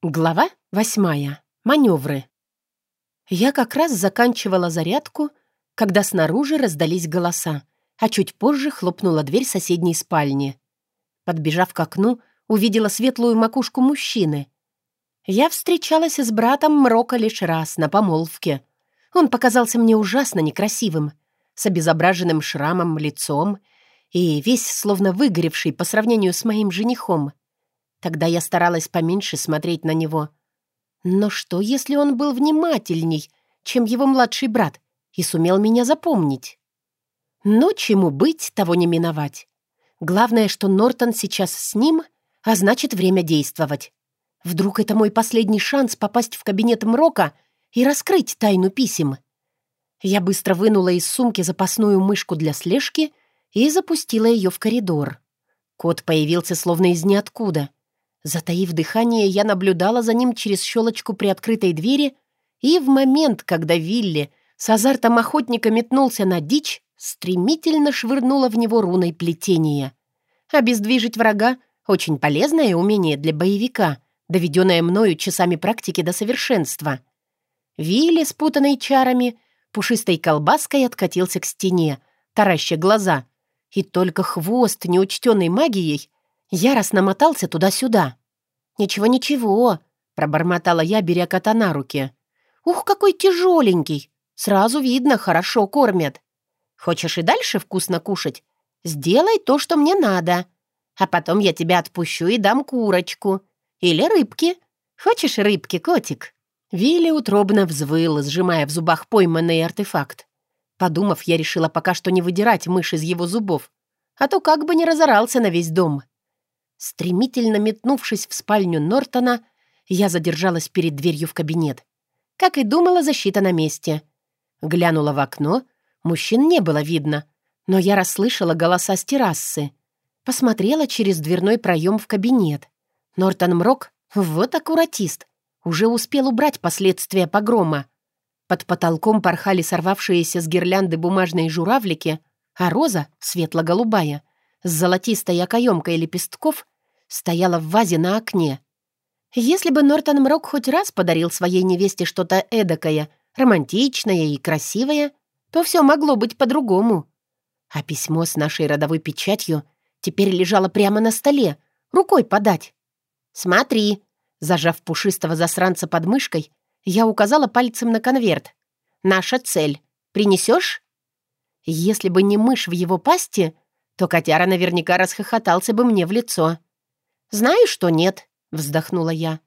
Глава восьмая. Маневры. Я как раз заканчивала зарядку, когда снаружи раздались голоса, а чуть позже хлопнула дверь соседней спальни. Подбежав к окну, увидела светлую макушку мужчины. Я встречалась с братом Мрока лишь раз на помолвке. Он показался мне ужасно некрасивым, с обезображенным шрамом лицом и весь словно выгоревший по сравнению с моим женихом — Тогда я старалась поменьше смотреть на него. Но что, если он был внимательней, чем его младший брат, и сумел меня запомнить? Но чему быть, того не миновать. Главное, что Нортон сейчас с ним, а значит, время действовать. Вдруг это мой последний шанс попасть в кабинет Мрока и раскрыть тайну писем. Я быстро вынула из сумки запасную мышку для слежки и запустила ее в коридор. Кот появился словно из ниоткуда. Затаив дыхание, я наблюдала за ним через щелочку приоткрытой двери, и в момент, когда Вилли с азартом охотника метнулся на дичь, стремительно швырнула в него руной плетения. Обездвижить врага — очень полезное умение для боевика, доведенное мною часами практики до совершенства. Вилли, спутанный чарами, пушистой колбаской откатился к стене, тараща глаза, и только хвост, неучтенный магией, яростно мотался туда-сюда. «Ничего-ничего», — пробормотала я, беря кота на руки. «Ух, какой тяжеленький! Сразу видно, хорошо кормят. Хочешь и дальше вкусно кушать? Сделай то, что мне надо. А потом я тебя отпущу и дам курочку. Или рыбки. Хочешь рыбки, котик?» Вилли утробно взвыл, сжимая в зубах пойманный артефакт. Подумав, я решила пока что не выдирать мышь из его зубов, а то как бы не разорался на весь дом. Стремительно метнувшись в спальню Нортона, я задержалась перед дверью в кабинет. Как и думала, защита на месте. Глянула в окно, мужчин не было видно, но я расслышала голоса с террасы. Посмотрела через дверной проем в кабинет. Нортон Мрок, вот аккуратист, уже успел убрать последствия погрома. Под потолком порхали сорвавшиеся с гирлянды бумажные журавлики, а роза, светло-голубая, с золотистой окоемкой лепестков стояла в вазе на окне. Если бы Нортон Мрок хоть раз подарил своей невесте что-то эдакое, романтичное и красивое, то все могло быть по-другому. А письмо с нашей родовой печатью теперь лежало прямо на столе, рукой подать. «Смотри!» Зажав пушистого засранца под мышкой, я указала пальцем на конверт. «Наша цель. Принесешь?» Если бы не мышь в его пасти, то котяра наверняка расхохотался бы мне в лицо. «Знаю, что нет», — вздохнула я.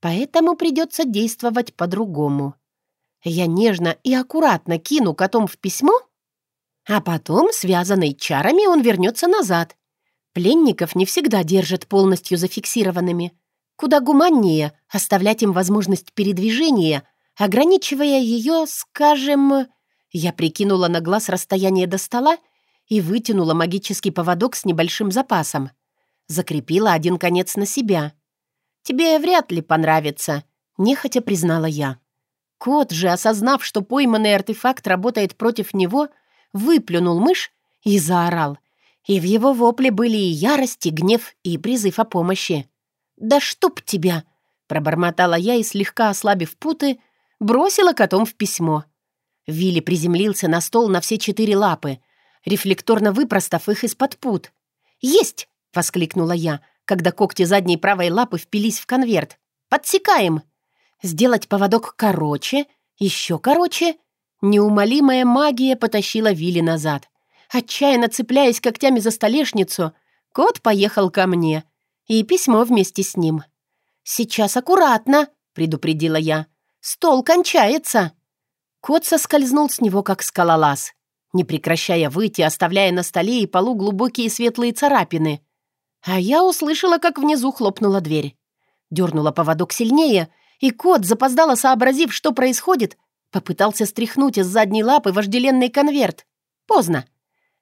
«Поэтому придется действовать по-другому. Я нежно и аккуратно кину котом в письмо, а потом, связанный чарами, он вернется назад. Пленников не всегда держат полностью зафиксированными. Куда гуманнее оставлять им возможность передвижения, ограничивая ее, скажем... Я прикинула на глаз расстояние до стола и вытянула магический поводок с небольшим запасом. Закрепила один конец на себя. «Тебе вряд ли понравится», — нехотя признала я. Кот же, осознав, что пойманный артефакт работает против него, выплюнул мышь и заорал. И в его вопле были и ярость, и гнев, и призыв о помощи. «Да чтоб тебя!» — пробормотала я и, слегка ослабив путы, бросила котом в письмо. Вилли приземлился на стол на все четыре лапы, рефлекторно выпростав их из-под пут. «Есть!» — воскликнула я, когда когти задней правой лапы впились в конверт. «Подсекаем!» Сделать поводок короче, еще короче. Неумолимая магия потащила Вилли назад. Отчаянно цепляясь когтями за столешницу, кот поехал ко мне. И письмо вместе с ним. «Сейчас аккуратно!» — предупредила я. «Стол кончается!» Кот соскользнул с него, как скалолаз не прекращая выйти, оставляя на столе и полу глубокие светлые царапины. А я услышала, как внизу хлопнула дверь. Дернула поводок сильнее, и кот, запоздало сообразив, что происходит, попытался стряхнуть из задней лапы вожделенный конверт. Поздно.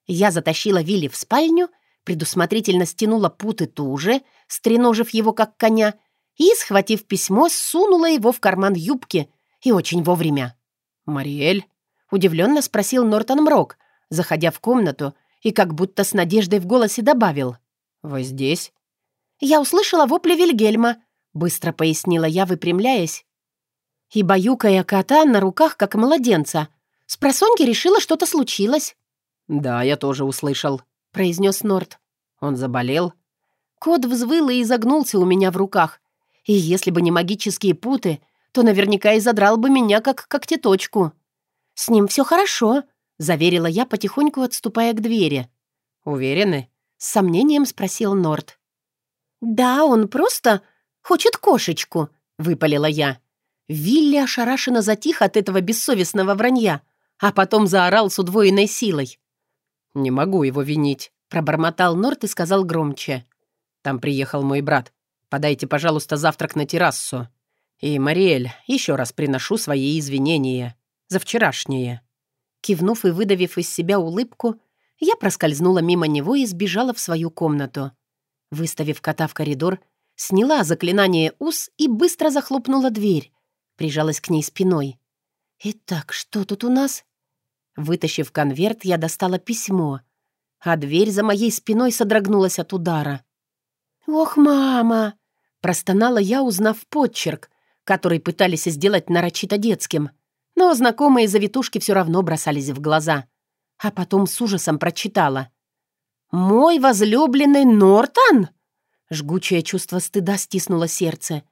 Я затащила Вилли в спальню, предусмотрительно стянула путы туже, стреножив его как коня, и, схватив письмо, сунула его в карман юбки, и очень вовремя. «Мариэль?» Удивленно спросил Нортон Мрок, заходя в комнату, и как будто с надеждой в голосе добавил. «Вы здесь?» Я услышала вопли Вильгельма. быстро пояснила я, выпрямляясь. И баюкая кота на руках, как младенца. С просоньки решила, что-то случилось. «Да, я тоже услышал», — произнес Норт. «Он заболел?» Кот взвыл и изогнулся у меня в руках. И если бы не магические путы, то наверняка и задрал бы меня, как когтеточку. «С ним все хорошо», — заверила я, потихоньку отступая к двери. «Уверены?» — с сомнением спросил Норт. «Да, он просто хочет кошечку», — выпалила я. Вилли ошарашенно затих от этого бессовестного вранья, а потом заорал с удвоенной силой. «Не могу его винить», — пробормотал Норт и сказал громче. «Там приехал мой брат. Подайте, пожалуйста, завтрак на террасу. И, Мариэль, еще раз приношу свои извинения. За вчерашнее». Кивнув и выдавив из себя улыбку, я проскользнула мимо него и сбежала в свою комнату. Выставив кота в коридор, сняла заклинание ус и быстро захлопнула дверь. Прижалась к ней спиной. «Итак, что тут у нас?» Вытащив конверт, я достала письмо, а дверь за моей спиной содрогнулась от удара. «Ох, мама!» — простонала я, узнав подчерк, который пытались сделать нарочито детским. Но знакомые завитушки все равно бросались в глаза. А потом с ужасом прочитала. «Мой возлюбленный Нортон?» Жгучее чувство стыда стиснуло сердце.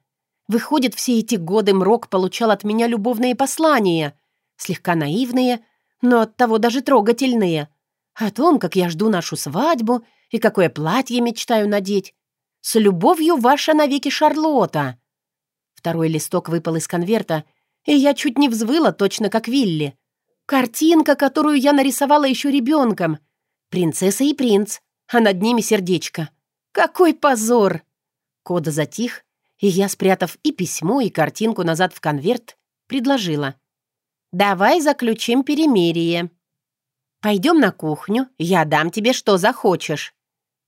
Выходит, все эти годы Мрок получал от меня любовные послания, слегка наивные, но оттого даже трогательные. О том, как я жду нашу свадьбу и какое платье мечтаю надеть. С любовью ваша навеки Шарлотта. Второй листок выпал из конверта, и я чуть не взвыла, точно как Вилли. Картинка, которую я нарисовала еще ребенком. Принцесса и принц, а над ними сердечко. Какой позор! Кода затих, и я, спрятав и письмо, и картинку назад в конверт, предложила. «Давай заключим перемирие. Пойдем на кухню, я дам тебе, что захочешь».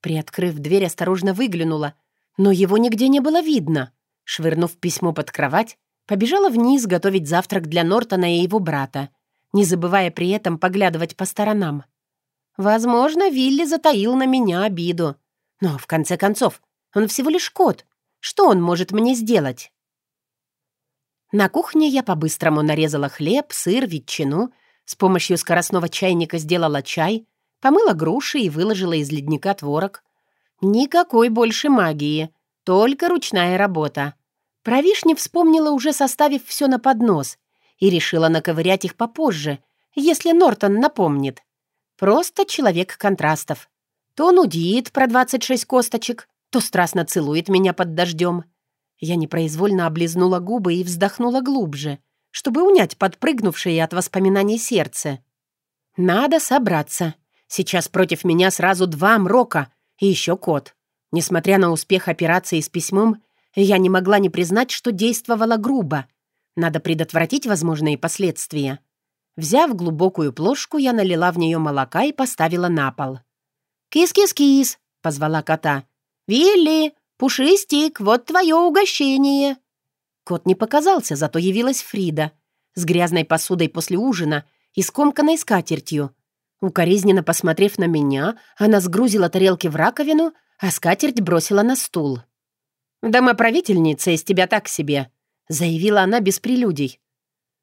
Приоткрыв дверь, осторожно выглянула, но его нигде не было видно. Швырнув письмо под кровать, побежала вниз готовить завтрак для Нортона и его брата, не забывая при этом поглядывать по сторонам. Возможно, Вилли затаил на меня обиду. Но, в конце концов, он всего лишь кот, что он может мне сделать? На кухне я по-быстрому нарезала хлеб, сыр, ветчину, с помощью скоростного чайника сделала чай, помыла груши и выложила из ледника творог. Никакой больше магии, только ручная работа. Про вишни вспомнила уже составив все на поднос и решила наковырять их попозже, если Нортон напомнит. Просто человек контрастов. То нудит про 26 косточек, то страстно целует меня под дождем. Я непроизвольно облизнула губы и вздохнула глубже, чтобы унять подпрыгнувшее от воспоминаний сердце. «Надо собраться. Сейчас против меня сразу два мрока и еще кот. Несмотря на успех операции с письмом, я не могла не признать, что действовала грубо. Надо предотвратить возможные последствия. Взяв глубокую плошку, я налила в нее молока и поставила на пол. «Кис-кис-кис!» — позвала кота. «Вилли, Пушистик, вот твое угощение!» Кот не показался, зато явилась Фрида с грязной посудой после ужина и скомканной скатертью. Укоризненно посмотрев на меня, она сгрузила тарелки в раковину, а скатерть бросила на стул. «Домоправительница из тебя так себе», — заявила она без прелюдий.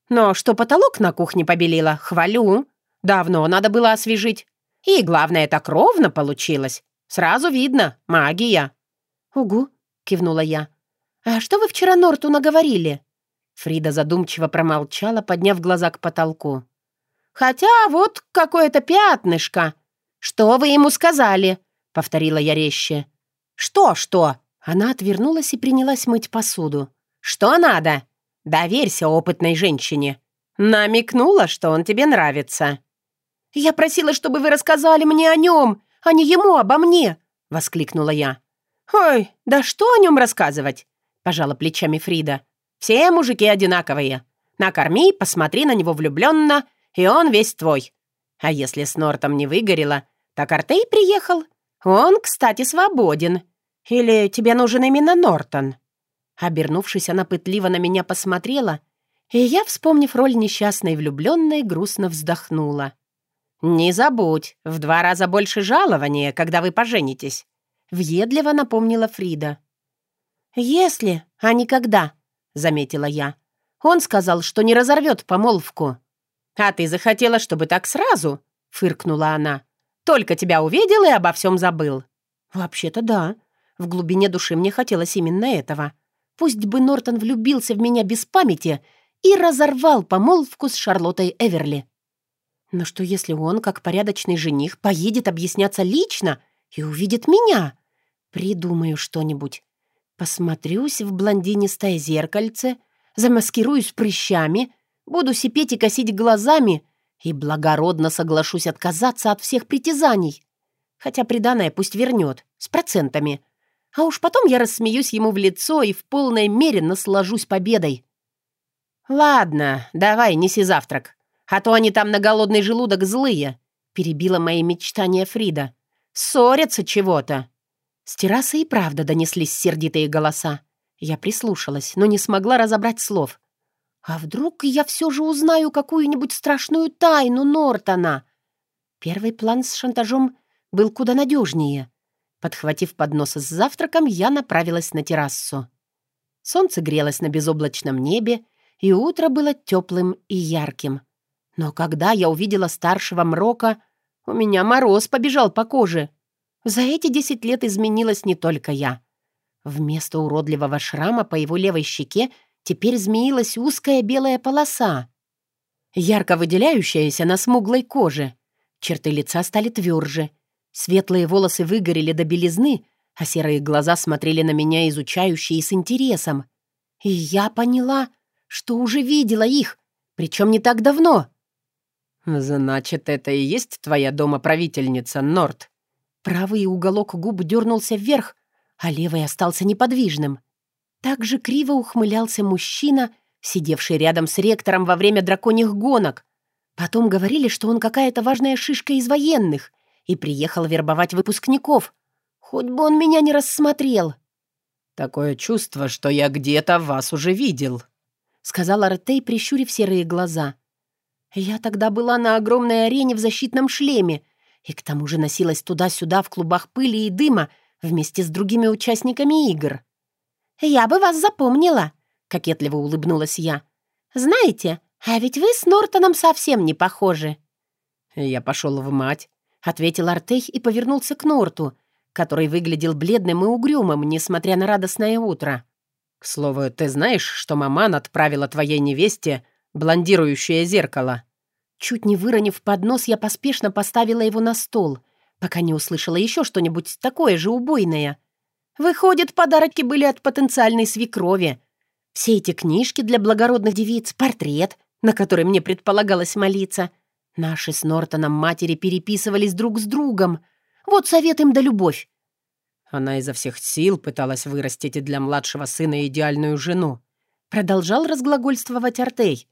«Но что потолок на кухне побелила, хвалю. Давно надо было освежить. И главное, так ровно получилось. Сразу видно, магия». «Угу», — кивнула я. «А что вы вчера Норту наговорили?» Фрида задумчиво промолчала, подняв глаза к потолку. «Хотя вот какое-то пятнышко. Что вы ему сказали?» — повторила я резче. «Что-что?» Она отвернулась и принялась мыть посуду. «Что надо? Доверься опытной женщине. Намекнула, что он тебе нравится». «Я просила, чтобы вы рассказали мне о нем, а не ему обо мне!» — воскликнула я. «Ой, да что о нем рассказывать?» — пожала плечами Фрида. «Все мужики одинаковые. Накорми, посмотри на него влюбленно, и он весь твой. А если с Нортом не выгорело, так Артей приехал. Он, кстати, свободен. Или тебе нужен именно Нортон?» Обернувшись, она пытливо на меня посмотрела, и я, вспомнив роль несчастной влюбленной, грустно вздохнула. «Не забудь, в два раза больше жалования, когда вы поженитесь», — въедливо напомнила Фрида. «Если «А никогда», — заметила я. «Он сказал, что не разорвет помолвку». «А ты захотела, чтобы так сразу?» — фыркнула она. «Только тебя увидел и обо всем забыл». «Вообще-то да. В глубине души мне хотелось именно этого. Пусть бы Нортон влюбился в меня без памяти и разорвал помолвку с Шарлоттой Эверли. Но что если он, как порядочный жених, поедет объясняться лично и увидит меня? Придумаю что-нибудь. Посмотрюсь в блондинистое зеркальце, замаскируюсь прыщами, буду сипеть и косить глазами и благородно соглашусь отказаться от всех притязаний. Хотя приданое пусть вернет, с процентами. А уж потом я рассмеюсь ему в лицо и в полной мере наслажусь победой. «Ладно, давай, неси завтрак, а то они там на голодный желудок злые», перебила мои мечтания Фрида. «Ссорятся чего-то». С террасы и правда донеслись сердитые голоса. Я прислушалась, но не смогла разобрать слов. «А вдруг я все же узнаю какую-нибудь страшную тайну Нортона?» Первый план с шантажом был куда надежнее. Подхватив поднос с завтраком, я направилась на террасу. Солнце грелось на безоблачном небе, и утро было теплым и ярким. Но когда я увидела старшего Мрока, у меня мороз побежал по коже. За эти десять лет изменилась не только я. Вместо уродливого шрама по его левой щеке теперь змеилась узкая белая полоса, ярко выделяющаяся на смуглой коже. Черты лица стали тверже — Светлые волосы выгорели до белизны, а серые глаза смотрели на меня изучающе и с интересом. И я поняла, что уже видела их, причем не так давно. «Значит, это и есть твоя домоправительница, Норт?» Правый уголок губ дернулся вверх, а левый остался неподвижным. Так же криво ухмылялся мужчина, сидевший рядом с ректором во время драконьих гонок. Потом говорили, что он какая-то важная шишка из военных — и приехал вербовать выпускников. Хоть бы он меня не рассмотрел. «Такое чувство, что я где-то вас уже видел», — сказал Артей, прищурив серые глаза. «Я тогда была на огромной арене в защитном шлеме и к тому же носилась туда-сюда в клубах пыли и дыма вместе с другими участниками игр». «Я бы вас запомнила», — кокетливо улыбнулась я. «Знаете, а ведь вы с Нортоном совсем не похожи». Я пошел в мать, — ответил Артей и повернулся к Норту, который выглядел бледным и угрюмым, несмотря на радостное утро. «К слову, ты знаешь, что маман отправила твоей невесте блондирующее зеркало?» Чуть не выронив поднос, я поспешно поставила его на стол, пока не услышала еще что-нибудь такое же убойное. Выходит, подарки были от потенциальной свекрови. Все эти книжки для благородных девиц, портрет, на который мне предполагалось молиться — Наши с Нортоном матери переписывались друг с другом. Вот совет им да любовь. Она изо всех сил пыталась вырастить для младшего сына идеальную жену. Продолжал разглагольствовать Артей.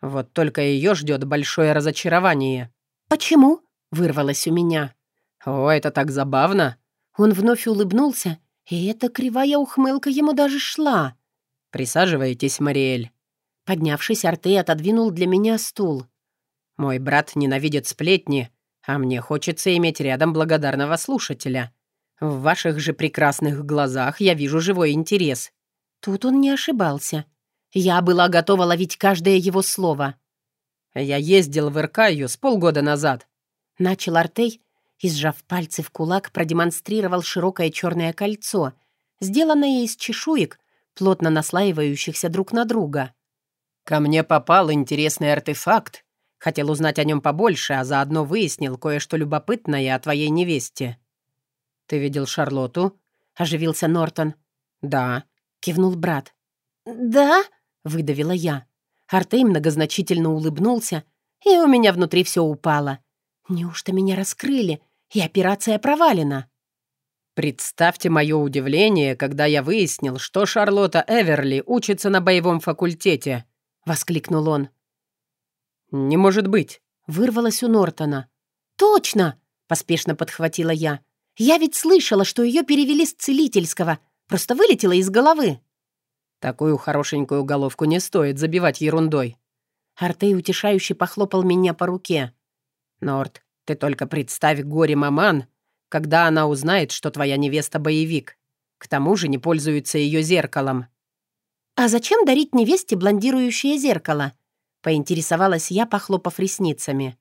Вот только ее ждет большое разочарование. «Почему?» — вырвалось у меня. «О, это так забавно!» Он вновь улыбнулся, и эта кривая ухмылка ему даже шла. «Присаживайтесь, Мариэль». Поднявшись, Артей отодвинул для меня стул. Мой брат ненавидит сплетни, а мне хочется иметь рядом благодарного слушателя. В ваших же прекрасных глазах я вижу живой интерес». Тут он не ошибался. Я была готова ловить каждое его слово. «Я ездил в Иркаю с полгода назад», — начал Артей и, сжав пальцы в кулак, продемонстрировал широкое черное кольцо, сделанное из чешуек, плотно наслаивающихся друг на друга. «Ко мне попал интересный артефакт, Хотел узнать о нем побольше, а заодно выяснил кое-что любопытное о твоей невесте». «Ты видел Шарлоту?» — оживился Нортон. «Да», — кивнул брат. «Да?» — выдавила я. Артей многозначительно улыбнулся, и у меня внутри все упало. Неужто меня раскрыли, и операция провалена? Представьте мое удивление, когда я выяснил, что Шарлотта Эверли учится на боевом факультете, — воскликнул он. «Не может быть!» — вырвалось у Нортона. «Точно!» — поспешно подхватила я. «Я ведь слышала, что ее перевели с целительского. Просто вылетела из головы». «Такую хорошенькую головку не стоит забивать ерундой». Артей утешающе похлопал меня по руке. «Норт, ты только представь горе маман, когда она узнает, что твоя невеста боевик. К тому же не пользуется ее зеркалом». «А зачем дарить невесте блондирующее зеркало?» — поинтересовалась я, похлопав ресницами.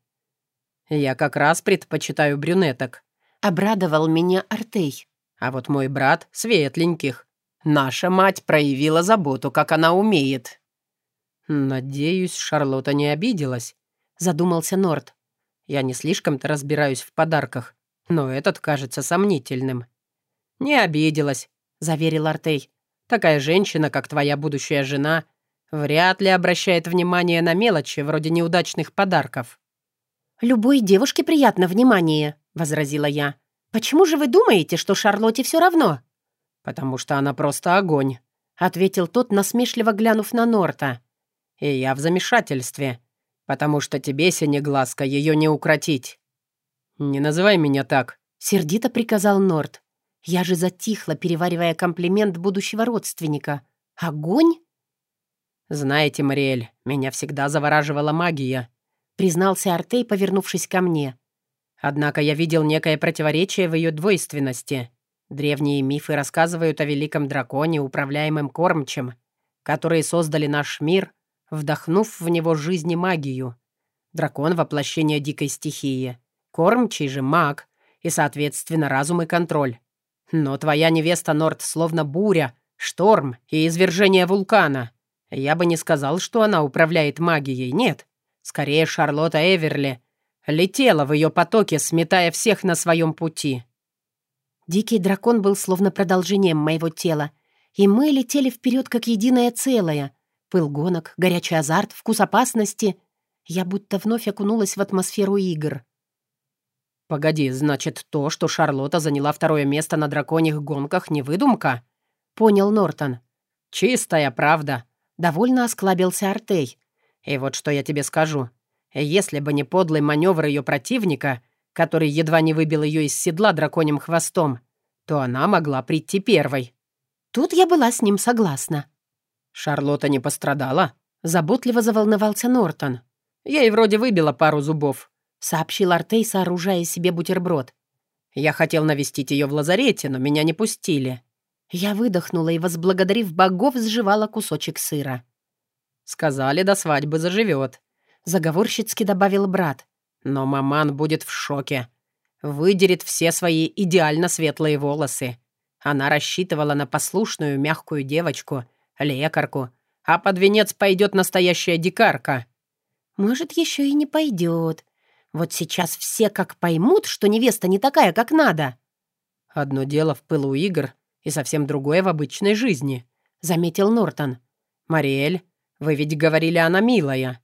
«Я как раз предпочитаю брюнеток», — обрадовал меня Артей. «А вот мой брат — светленьких. Наша мать проявила заботу, как она умеет». «Надеюсь, Шарлотта не обиделась», — задумался Норт. «Я не слишком-то разбираюсь в подарках, но этот кажется сомнительным». «Не обиделась», — заверил Артей. «Такая женщина, как твоя будущая жена, вряд ли обращает внимание на мелочи, вроде неудачных подарков». «Любой девушке приятно внимание», — возразила я. «Почему же вы думаете, что Шарлотте все равно?» «Потому что она просто огонь», — ответил тот, насмешливо глянув на Норта. «И я в замешательстве, потому что тебе, Синеглазка, ее не укротить». «Не называй меня так», — сердито приказал Норт. Я же затихла, переваривая комплимент будущего родственника. «Огонь?» «Знаете, Мариэль, меня всегда завораживала магия», признался Артей, повернувшись ко мне. Однако я видел некое противоречие в ее двойственности. Древние мифы рассказывают о великом драконе, управляемом кормчем, которые создали наш мир, вдохнув в него жизнь и магию. Дракон — воплощение дикой стихии. Кормчий же маг, и, соответственно, разум и контроль. Но твоя невеста Норт словно буря, шторм и извержение вулкана. Я бы не сказал, что она управляет магией, нет. Скорее, Шарлотта Эверли летела в ее потоке, сметая всех на своем пути. Дикий дракон был словно продолжением моего тела, и мы летели вперед как единое целое. Пыл гонок, горячий азарт, вкус опасности. Я будто вновь окунулась в атмосферу игр. «Погоди, значит, то, что Шарлотта заняла второе место на драконьих гонках, не выдумка?» — понял Нортон. «Чистая правда», — довольно осклабился Артей. И вот что я тебе скажу. Если бы не подлый маневр ее противника, который едва не выбил ее из седла драконьим хвостом, то она могла прийти первой. Тут я была с ним согласна. Шарлотта не пострадала? Заботливо заволновался Нортон. Ей вроде выбила пару зубов, сообщил Артей, сооружая себе бутерброд. Я хотел навестить ее в лазарете, но меня не пустили. Я выдохнула и, возблагодарив богов, сживала кусочек сыра. Сказали, до свадьбы заживет. Заговорщицки добавил брат. Но маман будет в шоке. Выдерет все свои идеально светлые волосы. Она рассчитывала на послушную, мягкую девочку, лекарку, а под венец пойдет настоящая дикарка. Может, еще и не пойдет. Вот сейчас все как поймут, что невеста не такая, как надо. Одно дело в пылу игр и совсем другое в обычной жизни, заметил Нортон. Мариэль, вы ведь говорили, она милая».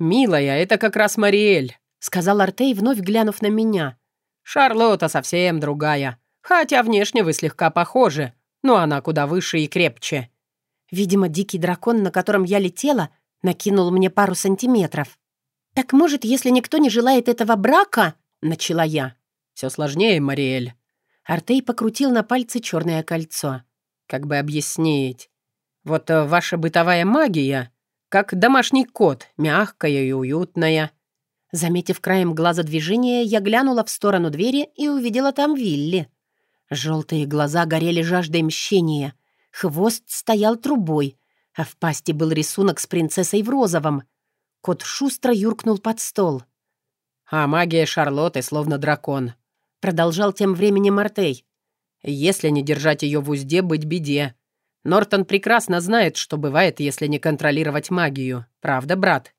«Милая, это как раз Мариэль», — сказал Артей, вновь глянув на меня. «Шарлотта совсем другая, хотя внешне вы слегка похожи, но она куда выше и крепче». Видимо, дикий дракон, на котором я летела, накинул мне пару сантиметров. «Так, может, если никто не желает этого брака?» — начала я. «Все сложнее, Мариэль». Артей покрутил на пальце черное кольцо. «Как бы объяснить? Вот э, ваша бытовая магия, как домашний кот, мягкая и уютная». Заметив краем глаза движение, я глянула в сторону двери и увидела там Вилли. Желтые глаза горели жаждой мщения. Хвост стоял трубой, а в пасти был рисунок с принцессой в розовом. Кот шустро юркнул под стол. «А магия Шарлотты словно дракон», — продолжал тем временем Мартей. «Если не держать ее в узде, быть беде. Нортон прекрасно знает, что бывает, если не контролировать магию. Правда, брат?»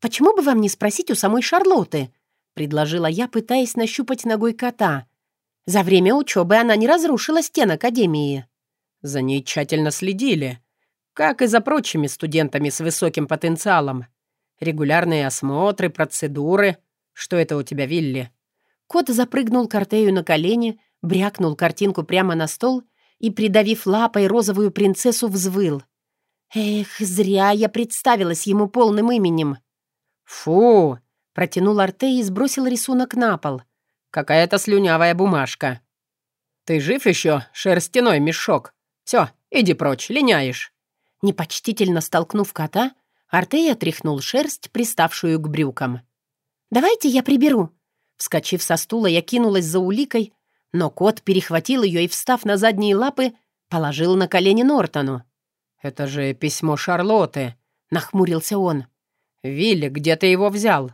«Почему бы вам не спросить у самой Шарлотты?» — предложила я, пытаясь нащупать ногой кота. «За время учебы она не разрушила стен Академии». За ней тщательно следили, как и за прочими студентами с высоким потенциалом. Регулярные осмотры, процедуры. Что это у тебя, Вилли?» Кот запрыгнул к Артею на колени, брякнул картинку прямо на стол и, придавив лапой розовую принцессу, взвыл. «Эх, зря я представилась ему полным именем». «Фу!» — протянул Артей и сбросил рисунок на пол. «Какая-то слюнявая бумажка». «Ты жив еще, шерстяной мешок? Все, иди прочь, линяешь». Непочтительно столкнув кота, Артей отряхнул шерсть, приставшую к брюкам. «Давайте я приберу». Вскочив со стула, я кинулась за уликой, но кот перехватил ее и, встав на задние лапы, положил на колени Нортону. «Это же письмо Шарлотты», — нахмурился он. «Вилли, где ты его взял?»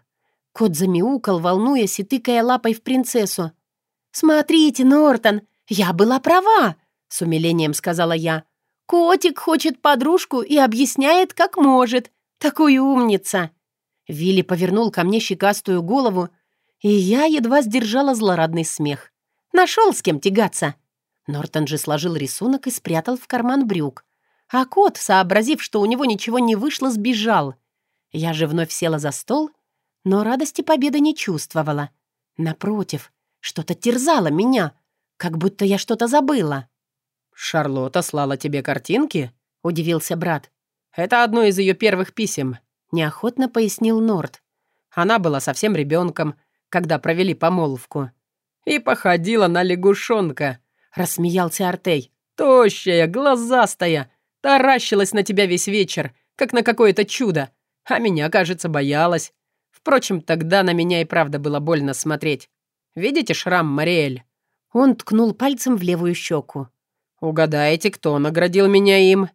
Кот замяукал, волнуясь и тыкая лапой в принцессу. «Смотрите, Нортон, я была права», — с умилением сказала я. «Котик хочет подружку и объясняет, как может. Такой умница!» Вилли повернул ко мне щекастую голову, и я едва сдержала злорадный смех. «Нашел с кем тягаться!» Нортон же сложил рисунок и спрятал в карман брюк. А кот, сообразив, что у него ничего не вышло, сбежал. Я же вновь села за стол, но радости победы не чувствовала. Напротив, что-то терзало меня, как будто я что-то забыла. «Шарлотта слала тебе картинки?» — удивился брат. «Это одно из ее первых писем», — неохотно пояснил Норд. Она была совсем ребенком, когда провели помолвку. «И походила на лягушонка», — рассмеялся Артей. «Тощая, глазастая, таращилась на тебя весь вечер, как на какое-то чудо, а меня, кажется, боялась. Впрочем, тогда на меня и правда было больно смотреть. Видите шрам, Мариэль?» Он ткнул пальцем в левую щеку. «Угадаете, кто наградил меня им?»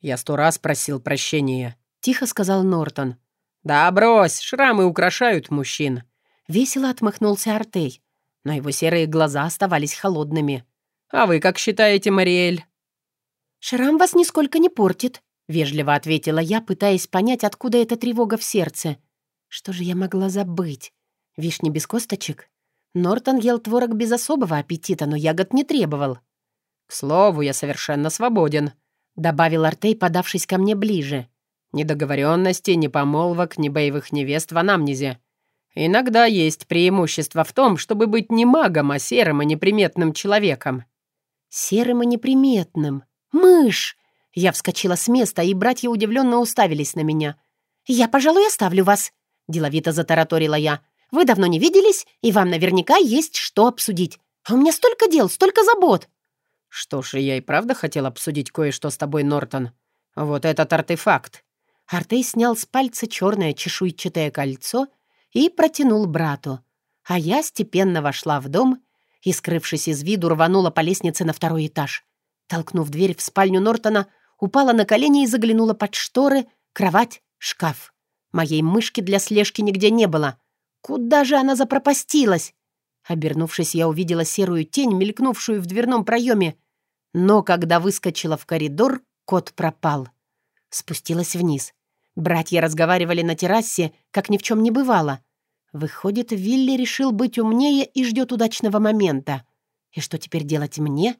Я сто раз просил прощения. Тихо сказал Нортон. «Да брось, шрамы украшают мужчин». Весело отмахнулся Артей, но его серые глаза оставались холодными. «А вы как считаете, Мариэль?» «Шрам вас нисколько не портит», — вежливо ответила я, пытаясь понять, откуда эта тревога в сердце. Что же я могла забыть? Вишни без косточек? Нортон ел творог без особого аппетита, но ягод не требовал. «К слову, я совершенно свободен», — добавил Артей, подавшись ко мне ближе. «Ни договоренности, ни помолвок, ни боевых невест в анамнезе. Иногда есть преимущество в том, чтобы быть не магом, а серым и неприметным человеком». «Серым и неприметным», «Мышь!» Я вскочила с места, и братья удивленно уставились на меня. «Я, пожалуй, оставлю вас», — деловито затараторила я. «Вы давно не виделись, и вам наверняка есть что обсудить. А у меня столько дел, столько забот». «Что ж, я и правда хотел обсудить кое-что с тобой, Нортон. Вот этот артефакт». Артей снял с пальца черное чешуйчатое кольцо и протянул брату. А я степенно вошла в дом и, скрывшись из виду, рванула по лестнице на второй этаж. Толкнув дверь в спальню Нортона, упала на колени и заглянула под шторы, кровать, шкаф. Моей мышки для слежки нигде не было. Куда же она запропастилась? Обернувшись, я увидела серую тень, мелькнувшую в дверном проеме. Но когда выскочила в коридор, кот пропал. Спустилась вниз. Братья разговаривали на террасе, как ни в чем не бывало. Выходит, Вилли решил быть умнее и ждет удачного момента. И что теперь делать мне?